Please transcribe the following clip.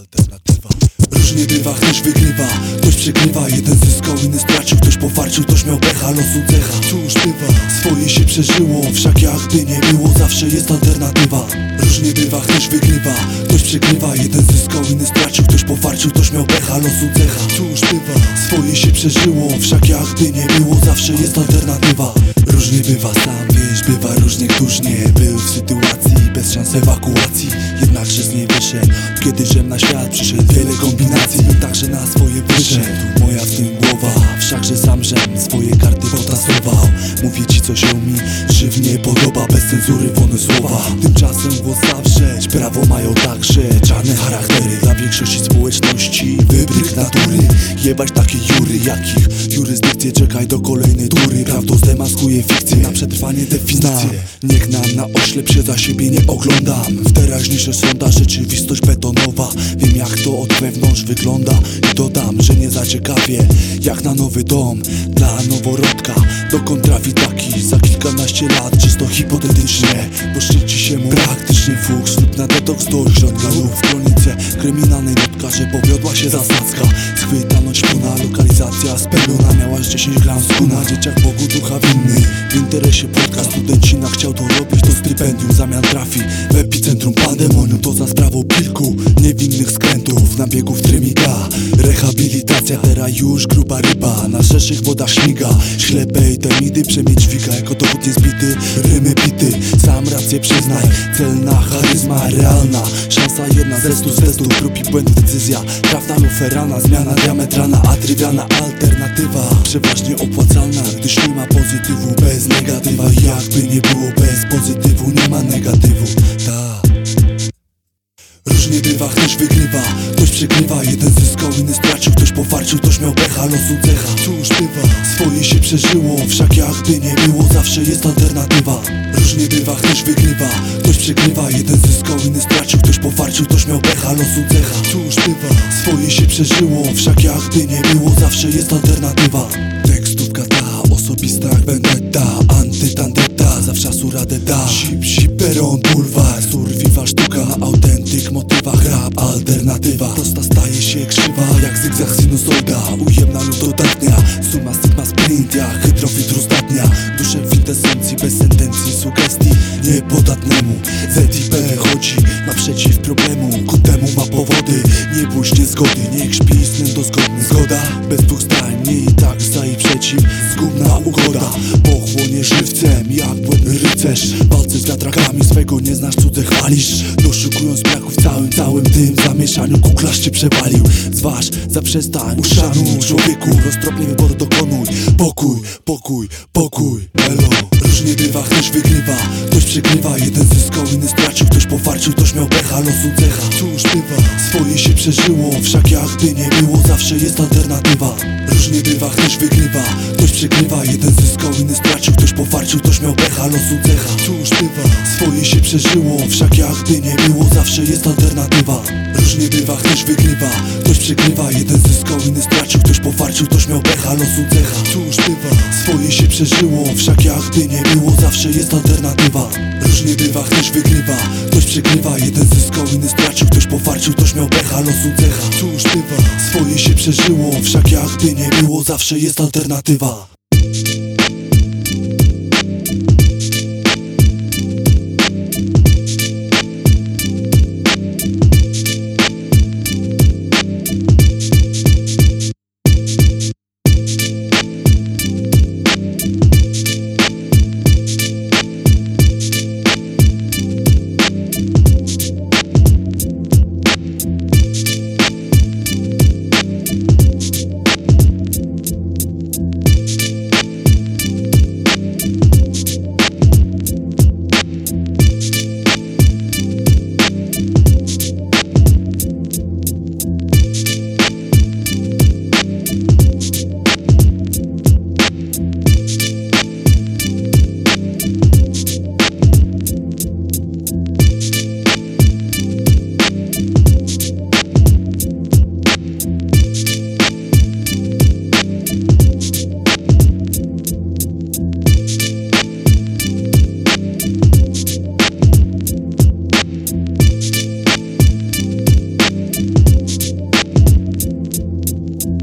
Alternatywa. Różnie bywa, ktoś wygrywa, ktoś przegrywa Jeden zyskał, inny stracił, ktoś powarczył, ktoś miał pecha, losu cecha. Cóż bywa, swoje się przeżyło Wszak jakby nie było, zawsze jest alternatywa. Różnie bywa, ktoś wygrywa, ktoś przegrywa Jeden zyskał, inny stracił, ktoś powarczył, ktoś miał pecha, losu cecha. Cóż bywa, swoje się przeżyło Wszak jakby nie było, zawsze jest alternatywa. Różnie bywa, sam wiesz, bywa różnie. Któż nie był w sytuacji bez szans ewakuacji Jednakże z niej wyszedł Kiedy żem na świat przyszedł Wiele kombinacji, także na swoje wyszedł Moja w tym głowa, wszakże sam żem Swoje karty potasował Mówię ci co się mi żywnie podoba Bez cenzury wolne słowa. Tymczasem głos zawrzeć Prawo mają także czarne charaktery. Dla większości społeczności Wybryk natury Jebać takie jury jakich Jurysdykcje czekaj do kolejnej tury. Prawdą zdemaskuje fikcję Na przetrwanie definicję. Niech nam na oślep się za siebie nie oglądam. W teraźniejsze sonda rzeczywistość betonowa. Wiem jak to od wewnątrz wygląda. I dodam, że nie zaciekawie Jak na nowy dom Dla noworodka. Dokąd trafi taki Za kilkanaście lat? Czysto hipotetycznie Bo szczyci się mu praktycznie fuks Lub na detoks do środka lub w kronice Kryminalnej nutka, że powiodła się zasadzka Schwytano śpuna, lokalizacja spełniona. Miałaś 10 gram skuna Dzieciak Bogu ducha winny. W interesie podcast studencina chciał to robić To stypendium zamian trafi. W epicentrum pandemonium To za sprawą kilku niewinnych skrętów. Na biegów trymiga Rehabilitacja teraz już gruba ryba. Na szerszych wodach śmiga. Ślepej temidy przemieć dźwiga Jako dowód niezbity Rymy bity Sam rację przyznaj. Celna charyzma realna. Szansa jedna ze stu z testu. Prób i decyzja. Trafna luferalna Zmiana diametralna A trywialna alternatywa. Przeważnie opłacalna Gdyż nie ma pozytywu. Bez negatywa Jakby nie było bez pozytywu. Nie ma negatywu. Ta Różnie bywa, ktoś wygrywa, ktoś przegrywa. Jeden zyskał, inny stracił, ktoś powarczył, ktoś miał pecha, losu cecha. Cóż bywa, swoje się przeżyło Wszak jakby nie było, zawsze jest alternatywa. Różnie bywa, ktoś wygrywa, ktoś przegrywa. Jeden zyskał, inny stracił, ktoś powarczył, ktoś miał pecha, losu cecha. Cóż bywa, swoje się przeżyło Wszak jakby nie było, zawsze jest alternatywa. Tekstówka ta, osobista jak vendetta Antytandeta, zawsze radę da. Sip, siperon, bulwar, survival sztuka Autentyk, motywach, rap, alternatywa Prosta staje się krzywa, jak zygzak sinusoida. Ujemna lub dodatnia, suma stigma sprint Jak hydrofiltr uzdatnia Duszę w kwintesencji, bez sentencji, sugestii Niepodatnemu. ZIP chodzi naprzeciw problemu Ku temu ma powody, nie bój się zgody Niech śpi snem dozgodny. Zgoda, bez dwóch zdań, nie i tak za i przeciw. Zgubna ugoda, rycerz, walce z wiatrakami Swego nie znasz, cudze chwalisz. Doszukując braku w całym, całym tym zamieszaniu Kuklasz cię przewalił, zważ, zaprzestań Uszanuj. Człowieku, roztropny wybór dokonuj. Pokój, pokój, pokój, elo Różnie bywa, ktoś wygrywa, ktoś przegrywa Jeden zyskał, inny stracił, ktoś powarczył, ktoś miał pecha, losu cecha. Cóż bywa, swoje się przeżyło Wszak jakby nie było, zawsze jest alternatywa. Różnie bywa, ktoś wygrywa, ktoś przegrywa Jeden zyskał, inny stracił, powarczył, ktoś miał pecha, losu cecha. Cóż bywa, swoje się przeżyło. Wszak jakby nie było, zawsze jest alternatywa. Różnie bywa, ktoś wygrywa, ktoś przegrywa. Jeden zyskał, inny stracił, ktoś powarczył, ktoś miał pecha, losu cecha. Cóż bywa, swoje się przeżyło. Wszak jakby nie było, zawsze jest alternatywa. Różnie bywa, ktoś wygrywa, ktoś przegrywa. Jeden zyskał, inny stracił, ktoś powarczył, ktoś miał pecha, losu cecha. Cóż bywa, swoje się przeżyło. Wszak jakby nie było, zawsze jest alternatywa